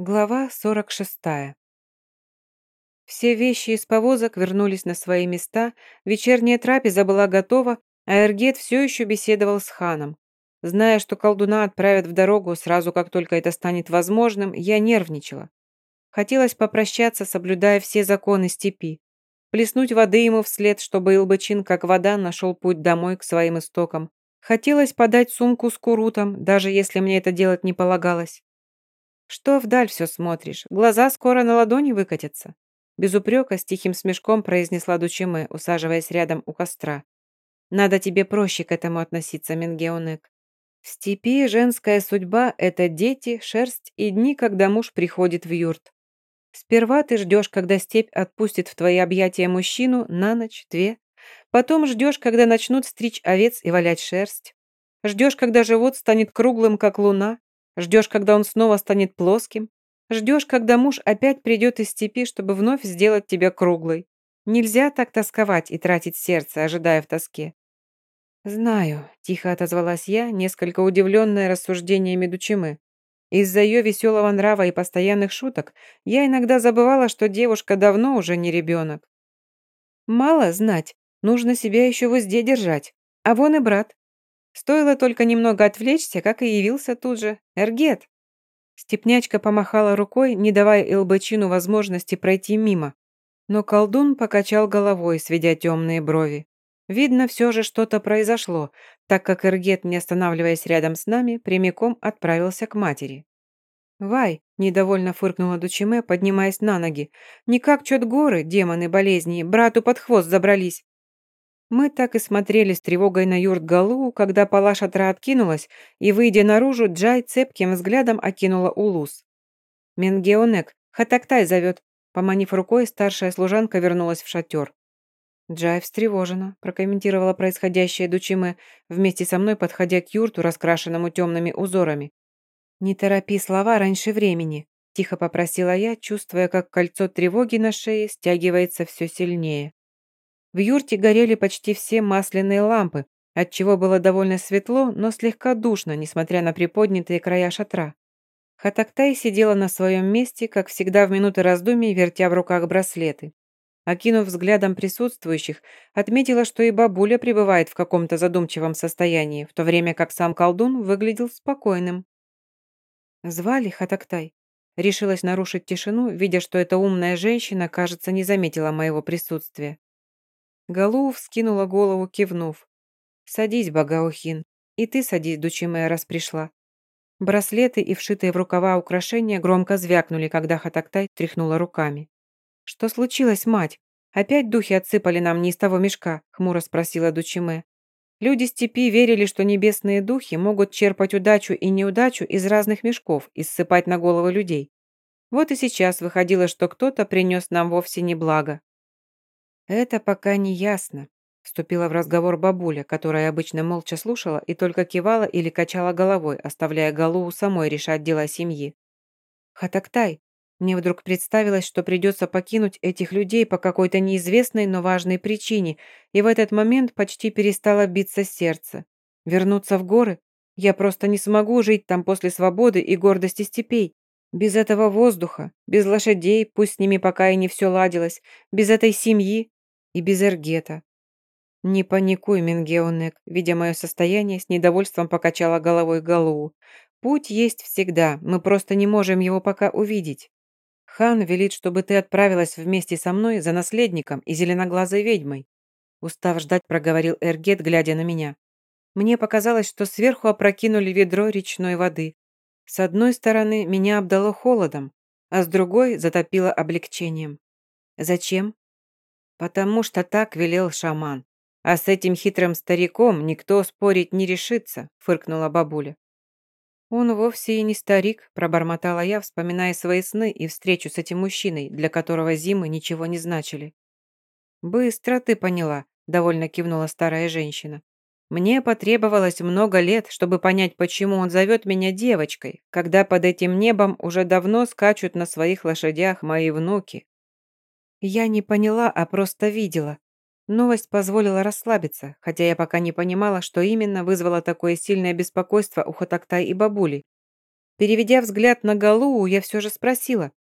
Глава 46. Все вещи из повозок вернулись на свои места, вечерняя трапеза была готова, а Эргет все еще беседовал с ханом. Зная, что колдуна отправят в дорогу сразу, как только это станет возможным, я нервничала. Хотелось попрощаться, соблюдая все законы степи. Плеснуть воды ему вслед, чтобы Илбачин, как вода, нашел путь домой к своим истокам. Хотелось подать сумку с курутом, даже если мне это делать не полагалось. «Что вдаль все смотришь? Глаза скоро на ладони выкатятся». Без упрека с тихим смешком произнесла Дучиме, усаживаясь рядом у костра. «Надо тебе проще к этому относиться, Менгеонек. В степи женская судьба – это дети, шерсть и дни, когда муж приходит в юрт. Сперва ты ждешь, когда степь отпустит в твои объятия мужчину на ночь, две. Потом ждешь, когда начнут стричь овец и валять шерсть. Ждешь, когда живот станет круглым, как луна, Ждешь, когда он снова станет плоским. Ждешь, когда муж опять придет из степи, чтобы вновь сделать тебя круглой. Нельзя так тосковать и тратить сердце, ожидая в тоске. «Знаю», – тихо отозвалась я, несколько удивленная рассуждениями Дучимы. Из-за ее веселого нрава и постоянных шуток я иногда забывала, что девушка давно уже не ребенок. «Мало знать, нужно себя еще в узде держать. А вон и брат. Стоило только немного отвлечься, как и явился тут же. «Эргет!» Степнячка помахала рукой, не давая Элбачину возможности пройти мимо. Но колдун покачал головой, сведя темные брови. Видно, все же что-то произошло, так как Эргет, не останавливаясь рядом с нами, прямиком отправился к матери. «Вай!» – недовольно фыркнула Дучиме, поднимаясь на ноги. «Никак чет горы, демоны болезни, брату под хвост забрались. Мы так и смотрели с тревогой на юрт Галу, когда пола шатра откинулась, и, выйдя наружу, Джай цепким взглядом окинула Улус. «Менгеонек, Хатактай зовет», поманив рукой, старшая служанка вернулась в шатер. Джай встревожена, прокомментировала происходящее Дучиме, вместе со мной подходя к юрту, раскрашенному темными узорами. «Не торопи слова раньше времени», – тихо попросила я, чувствуя, как кольцо тревоги на шее стягивается все сильнее. В юрте горели почти все масляные лампы, отчего было довольно светло, но слегка душно, несмотря на приподнятые края шатра. Хатактай сидела на своем месте, как всегда в минуты раздумий, вертя в руках браслеты. Окинув взглядом присутствующих, отметила, что и бабуля пребывает в каком-то задумчивом состоянии, в то время как сам колдун выглядел спокойным. «Звали Хатактай?» Решилась нарушить тишину, видя, что эта умная женщина, кажется, не заметила моего присутствия. Галув скинула голову, кивнув. «Садись, Багаухин. И ты садись, Дучимая, раз пришла». Браслеты и вшитые в рукава украшения громко звякнули, когда Хатактай тряхнула руками. «Что случилось, мать? Опять духи отсыпали нам не из того мешка?» — хмуро спросила Дучиме. Люди степи верили, что небесные духи могут черпать удачу и неудачу из разных мешков и ссыпать на головы людей. Вот и сейчас выходило, что кто-то принес нам вовсе не благо. «Это пока не ясно», – вступила в разговор бабуля, которая обычно молча слушала и только кивала или качала головой, оставляя Галу самой решать дела семьи. «Хатактай, мне вдруг представилось, что придется покинуть этих людей по какой-то неизвестной, но важной причине, и в этот момент почти перестало биться сердце. Вернуться в горы? Я просто не смогу жить там после свободы и гордости степей. Без этого воздуха, без лошадей, пусть с ними пока и не все ладилось, без этой семьи, и без Эргета. «Не паникуй, Мингеонек», видя мое состояние, с недовольством покачала головой Галуу. «Путь есть всегда, мы просто не можем его пока увидеть. Хан велит, чтобы ты отправилась вместе со мной за наследником и зеленоглазой ведьмой». Устав ждать, проговорил Эргет, глядя на меня. Мне показалось, что сверху опрокинули ведро речной воды. С одной стороны, меня обдало холодом, а с другой затопило облегчением. «Зачем?» «Потому что так велел шаман. А с этим хитрым стариком никто спорить не решится», – фыркнула бабуля. «Он вовсе и не старик», – пробормотала я, вспоминая свои сны и встречу с этим мужчиной, для которого зимы ничего не значили. «Быстро ты поняла», – довольно кивнула старая женщина. «Мне потребовалось много лет, чтобы понять, почему он зовет меня девочкой, когда под этим небом уже давно скачут на своих лошадях мои внуки, я не поняла, а просто видела. Новость позволила расслабиться, хотя я пока не понимала, что именно вызвало такое сильное беспокойство у Хатактай и бабули. Переведя взгляд на Галуу, я все же спросила,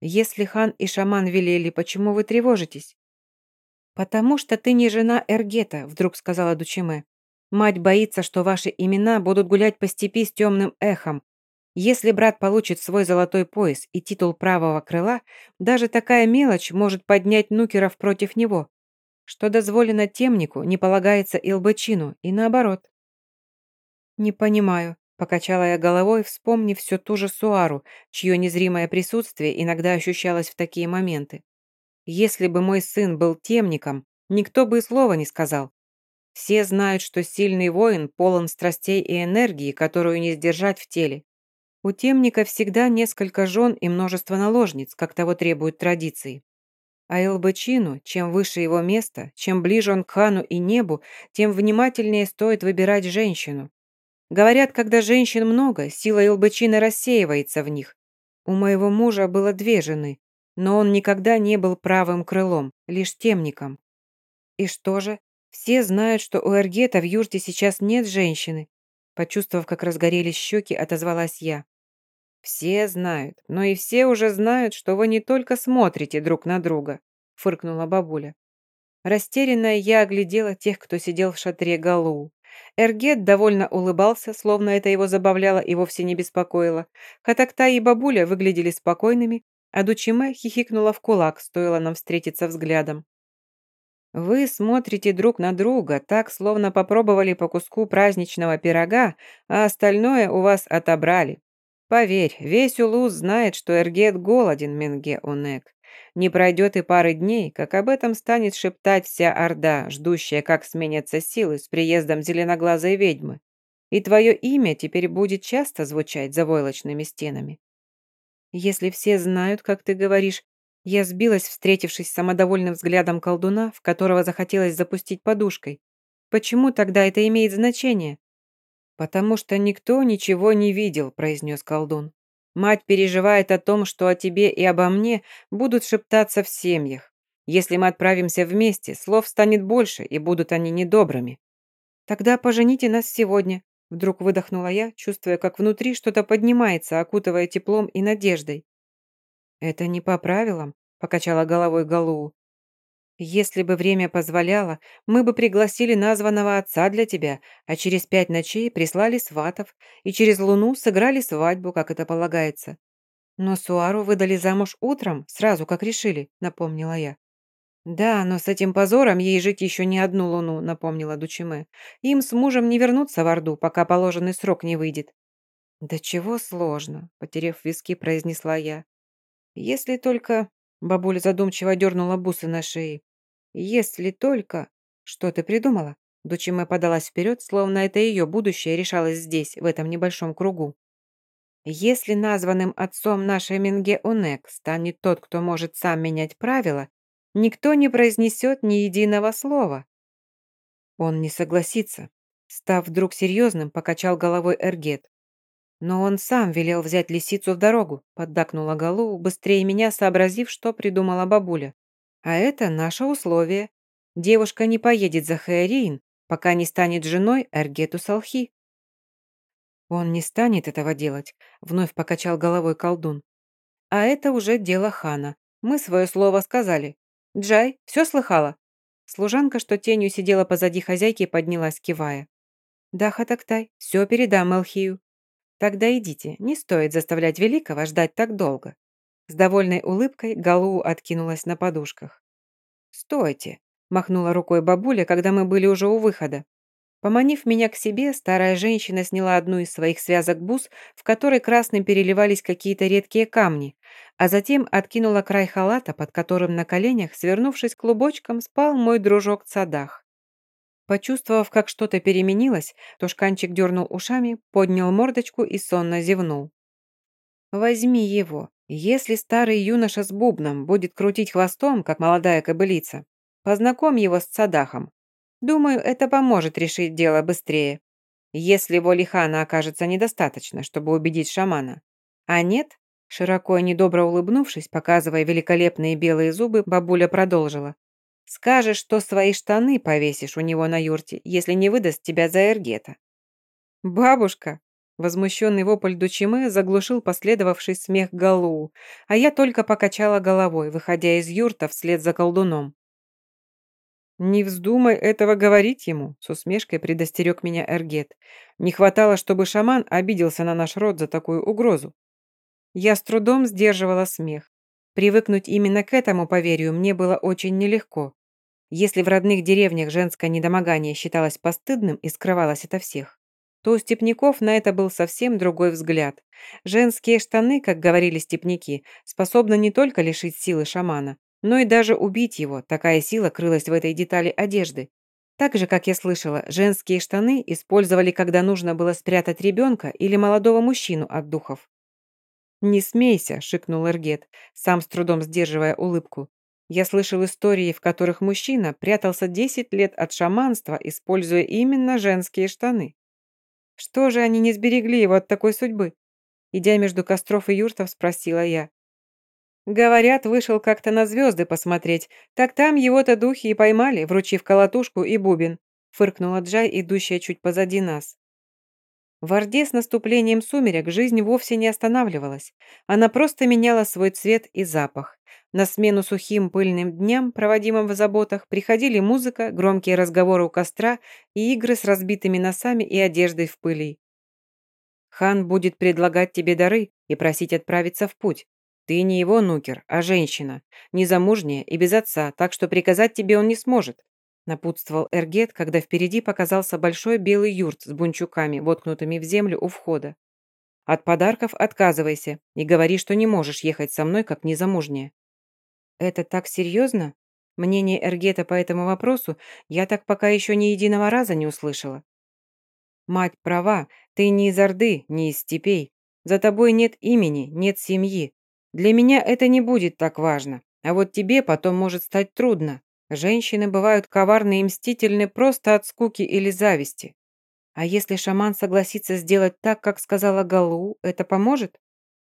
«Если хан и шаман велели, почему вы тревожитесь?» «Потому что ты не жена Эргета», — вдруг сказала Дучиме. «Мать боится, что ваши имена будут гулять по степи с темным эхом. Если брат получит свой золотой пояс и титул правого крыла, даже такая мелочь может поднять нукеров против него. Что дозволено темнику, не полагается Илбачину, и наоборот». «Не понимаю», — покачала я головой, вспомнив всю ту же Суару, чье незримое присутствие иногда ощущалось в такие моменты. Если бы мой сын был темником, никто бы и слова не сказал. Все знают, что сильный воин полон страстей и энергии, которую не сдержать в теле. У темника всегда несколько жен и множество наложниц, как того требуют традиции. А Элбачину, чем выше его место, чем ближе он к хану и небу, тем внимательнее стоит выбирать женщину. Говорят, когда женщин много, сила Элбачина рассеивается в них. У моего мужа было две жены, но он никогда не был правым крылом, лишь темником. И что же? Все знают, что у Эргета в юрте сейчас нет женщины. Почувствовав, как разгорелись щеки, отозвалась я. «Все знают, но и все уже знают, что вы не только смотрите друг на друга», фыркнула бабуля. Растерянная я оглядела тех, кто сидел в шатре Галу. Эргет довольно улыбался, словно это его забавляло и вовсе не беспокоило. Хатакта и бабуля выглядели спокойными, а Дучиме хихикнула в кулак, стоило нам встретиться взглядом. «Вы смотрите друг на друга, так, словно попробовали по куску праздничного пирога, а остальное у вас отобрали. Поверь, весь Улус знает, что Эргет голоден, Менге Онек. Не пройдет и пары дней, как об этом станет шептать вся Орда, ждущая, как сменятся силы с приездом зеленоглазой ведьмы. И твое имя теперь будет часто звучать за войлочными стенами. Если все знают, как ты говоришь, я сбилась, встретившись с самодовольным взглядом колдуна, в которого захотелось запустить подушкой. Почему тогда это имеет значение? «Потому что никто ничего не видел», – произнес колдун. «Мать переживает о том, что о тебе и обо мне будут шептаться в семьях. Если мы отправимся вместе, слов станет больше, и будут они недобрыми». «Тогда пожените нас сегодня», Вдруг выдохнула я, чувствуя, как внутри что-то поднимается, окутывая теплом и надеждой. «Это не по правилам», — покачала головой Галуу. «Если бы время позволяло, мы бы пригласили названного отца для тебя, а через пять ночей прислали сватов и через луну сыграли свадьбу, как это полагается. Но Суару выдали замуж утром, сразу как решили», — напомнила я. «Да, но с этим позором ей жить еще не одну луну», — напомнила Дучиме. «Им с мужем не вернуться в Орду, пока положенный срок не выйдет». «Да чего сложно», — потеряв виски, произнесла я. «Если только...» — бабуля задумчиво дернула бусы на шее. «Если только...» «Что ты придумала?» Дучиме подалась вперед, словно это ее будущее решалось здесь, в этом небольшом кругу. «Если названным отцом нашей Минге Онек станет тот, кто может сам менять правила, Никто не произнесет ни единого слова. Он не согласится. Став вдруг серьезным, покачал головой Эргет. Но он сам велел взять лисицу в дорогу, поддакнула Галу, быстрее меня сообразив, что придумала бабуля. А это наше условие. Девушка не поедет за Хаэрин, пока не станет женой Эргету Салхи. Он не станет этого делать, вновь покачал головой колдун. А это уже дело хана. Мы свое слово сказали. «Джай, все слыхала?» Служанка, что тенью сидела позади хозяйки, поднялась, кивая. «Да, Хатактай, все передам Элхию». «Тогда идите, не стоит заставлять Великого ждать так долго». С довольной улыбкой Галу откинулась на подушках. «Стойте», – махнула рукой бабуля, когда мы были уже у выхода. Поманив меня к себе, старая женщина сняла одну из своих связок бус, в которой красным переливались какие-то редкие камни, а затем откинула край халата, под которым на коленях, свернувшись клубочком, спал мой дружок Цадах. Почувствовав, как что-то переменилось, Тушканчик дернул ушами, поднял мордочку и сонно зевнул. «Возьми его. Если старый юноша с бубном будет крутить хвостом, как молодая кобылица, познакомь его с Цадахом. Думаю, это поможет решить дело быстрее. Если воли хана окажется недостаточно, чтобы убедить шамана. А нет, Широко и недобро улыбнувшись, показывая великолепные белые зубы, бабуля продолжила. «Скажешь, что свои штаны повесишь у него на юрте, если не выдаст тебя за Эргета». «Бабушка!» Возмущенный вопль Дучимы заглушил последовавший смех Галуу, а я только покачала головой, выходя из юрта вслед за колдуном. «Не вздумай этого говорить ему», — с усмешкой предостерег меня Эргет. «Не хватало, чтобы шаман обиделся на наш род за такую угрозу». Я с трудом сдерживала смех. Привыкнуть именно к этому поверью мне было очень нелегко. Если в родных деревнях женское недомогание считалось постыдным и скрывалось ото всех, то у степняков на это был совсем другой взгляд. Женские штаны, как говорили степняки, способны не только лишить силы шамана, но и даже убить его, такая сила крылась в этой детали одежды. Так же, как я слышала, женские штаны использовали, когда нужно было спрятать ребенка или молодого мужчину от духов. «Не смейся», — шикнул Эргет, сам с трудом сдерживая улыбку. «Я слышал истории, в которых мужчина прятался 10 лет от шаманства, используя именно женские штаны. Что же они не сберегли его от такой судьбы? Идя между костров и юртов, спросила я. Говорят, вышел как-то на звезды посмотреть. Так там его-то духи и поймали, вручив колотушку и бубен. Фыркнула Джай, идущая чуть позади нас. В Орде с наступлением сумерек жизнь вовсе не останавливалась. Она просто меняла свой цвет и запах. На смену сухим пыльным дням, проводимым в заботах, приходили музыка, громкие разговоры у костра и игры с разбитыми носами и одеждой в пыли. Хан будет предлагать тебе дары и просить отправиться в путь. Ты не его нукер, а женщина, незамужняя и без отца, так что приказать тебе он не сможет напутствовал Эргет, когда впереди показался большой белый юрт с бунчуками, воткнутыми в землю у входа. «От подарков отказывайся и говори, что не можешь ехать со мной, как незамужняя». «Это так серьезно? Мнение Эргета по этому вопросу я так пока еще ни единого раза не услышала». «Мать права, ты не из Орды, не из степей. За тобой нет имени, нет семьи. Для меня это не будет так важно, а вот тебе потом может стать трудно. Женщины бывают коварны и мстительны просто от скуки или зависти. А если шаман согласится сделать так, как сказала Галу, это поможет?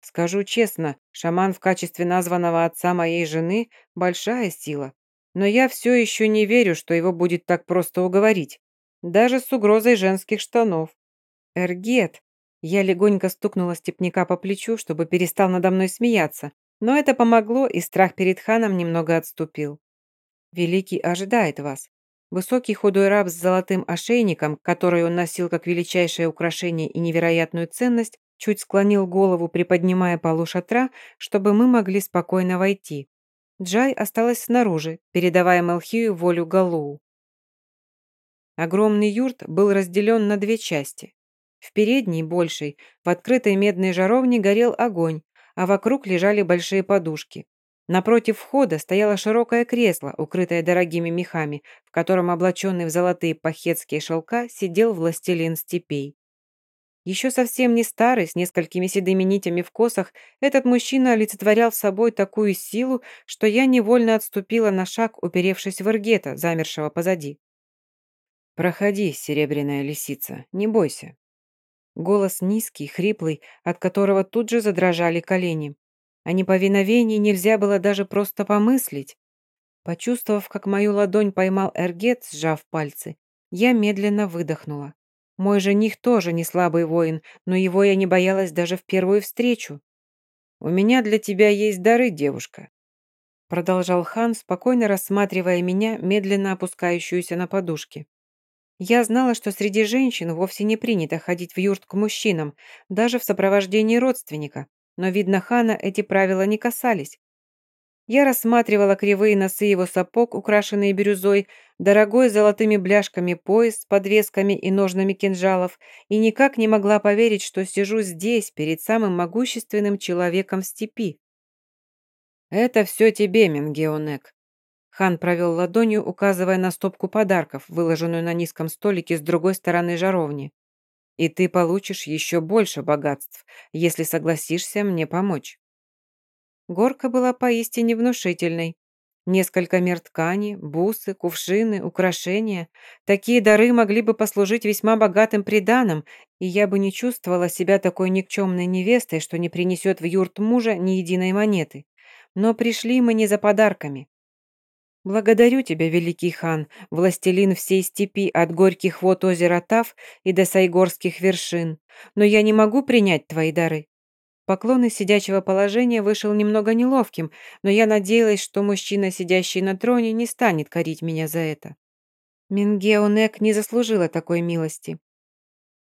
Скажу честно, шаман в качестве названного отца моей жены – большая сила. Но я все еще не верю, что его будет так просто уговорить. Даже с угрозой женских штанов. Эргет. Я легонько стукнула степняка по плечу, чтобы перестал надо мной смеяться. Но это помогло, и страх перед ханом немного отступил. Великий ожидает вас. Высокий худой раб с золотым ошейником, который он носил как величайшее украшение и невероятную ценность, чуть склонил голову, приподнимая полу шатра, чтобы мы могли спокойно войти. Джай осталась снаружи, передавая Мелхию волю Галуу. Огромный юрт был разделен на две части. В передней, большей, в открытой медной жаровне горел огонь, а вокруг лежали большие подушки. Напротив входа стояло широкое кресло, укрытое дорогими мехами, в котором, облаченный в золотые пахетские шелка, сидел властелин степей. Еще совсем не старый, с несколькими седыми нитями в косах, этот мужчина олицетворял собой такую силу, что я невольно отступила на шаг, уперевшись в Эргета, замершего позади. «Проходи, серебряная лисица, не бойся». Голос низкий, хриплый, от которого тут же задрожали колени. О неповиновении нельзя было даже просто помыслить. Почувствовав, как мою ладонь поймал Эргет, сжав пальцы, я медленно выдохнула. Мой жених тоже не слабый воин, но его я не боялась даже в первую встречу. «У меня для тебя есть дары, девушка», продолжал хан, спокойно рассматривая меня, медленно опускающуюся на подушке. Я знала, что среди женщин вовсе не принято ходить в юрт к мужчинам, даже в сопровождении родственника, но, видно, хана эти правила не касались. Я рассматривала кривые носы его сапог, украшенные бирюзой, дорогой золотыми бляшками пояс с подвесками и ножнами кинжалов, и никак не могла поверить, что сижу здесь, перед самым могущественным человеком степи. «Это все тебе, Менгеонек», Хан провел ладонью, указывая на стопку подарков, выложенную на низком столике с другой стороны жаровни и ты получишь еще больше богатств, если согласишься мне помочь». Горка была поистине внушительной. Несколько мер ткани, бусы, кувшины, украшения. Такие дары могли бы послужить весьма богатым приданым, и я бы не чувствовала себя такой никчемной невестой, что не принесет в юрт мужа ни единой монеты. Но пришли мы не за подарками. «Благодарю тебя, великий хан, властелин всей степи от горьких вод озера Тав и до сайгорских вершин, но я не могу принять твои дары». Поклон из сидячего положения вышел немного неловким, но я надеялась, что мужчина, сидящий на троне, не станет корить меня за это. Мингеонек не заслужила такой милости.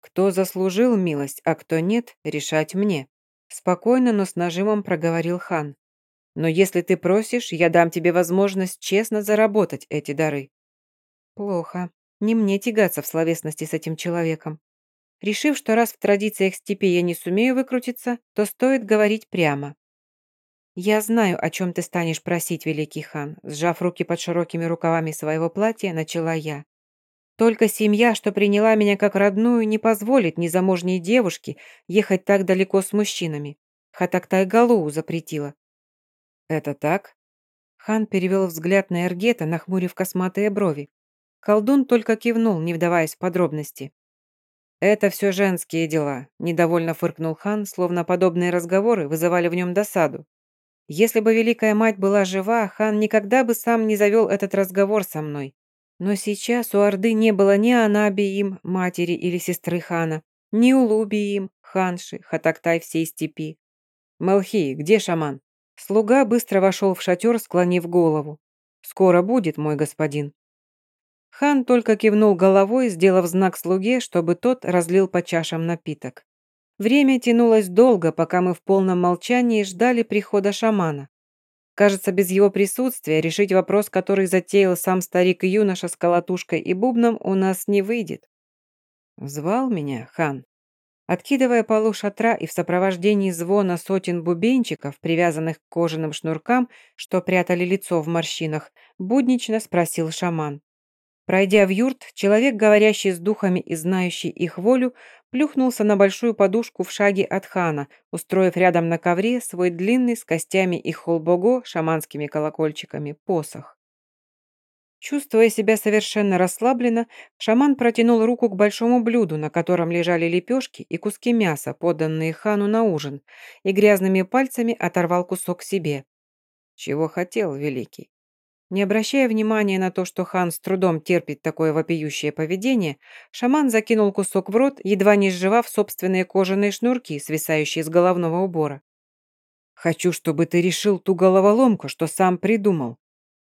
Кто заслужил милость, а кто нет, решать мне. Спокойно, но с нажимом проговорил хан. Но если ты просишь, я дам тебе возможность честно заработать эти дары. Плохо. Не мне тягаться в словесности с этим человеком. Решив, что раз в традициях степи я не сумею выкрутиться, то стоит говорить прямо. «Я знаю, о чем ты станешь просить, великий хан», сжав руки под широкими рукавами своего платья, начала я. «Только семья, что приняла меня как родную, не позволит незамужней девушке ехать так далеко с мужчинами. Хатактай Галуу запретила. «Это так?» Хан перевел взгляд на Эргета, нахмурив косматые брови. Колдун только кивнул, не вдаваясь в подробности. «Это все женские дела», – недовольно фыркнул хан, словно подобные разговоры вызывали в нем досаду. Если бы Великая Мать была жива, хан никогда бы сам не завел этот разговор со мной. Но сейчас у Орды не было ни Анабиим, матери или сестры хана, ни Улубиим, ханши, хатактай всей степи. «Малхи, где шаман?» Слуга быстро вошел в шатер, склонив голову. «Скоро будет, мой господин». Хан только кивнул головой, сделав знак слуге, чтобы тот разлил по чашам напиток. Время тянулось долго, пока мы в полном молчании ждали прихода шамана. Кажется, без его присутствия решить вопрос, который затеял сам старик-юноша с колотушкой и бубном, у нас не выйдет. «Звал меня, хан?» Откидывая полу шатра и в сопровождении звона сотен бубенчиков, привязанных к кожаным шнуркам, что прятали лицо в морщинах, буднично спросил шаман. Пройдя в юрт, человек, говорящий с духами и знающий их волю, плюхнулся на большую подушку в шаге от хана, устроив рядом на ковре свой длинный с костями и холбого шаманскими колокольчиками посох. Чувствуя себя совершенно расслабленно, шаман протянул руку к большому блюду, на котором лежали лепешки и куски мяса, поданные хану на ужин, и грязными пальцами оторвал кусок себе. Чего хотел великий? Не обращая внимания на то, что хан с трудом терпит такое вопиющее поведение, шаман закинул кусок в рот, едва не сживав собственные кожаные шнурки, свисающие с головного убора. «Хочу, чтобы ты решил ту головоломку, что сам придумал»,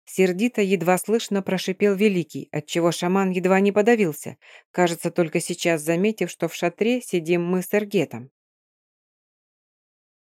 Сердито, едва слышно прошипел Великий, отчего шаман едва не подавился, кажется, только сейчас заметив, что в шатре сидим мы с Эргетом.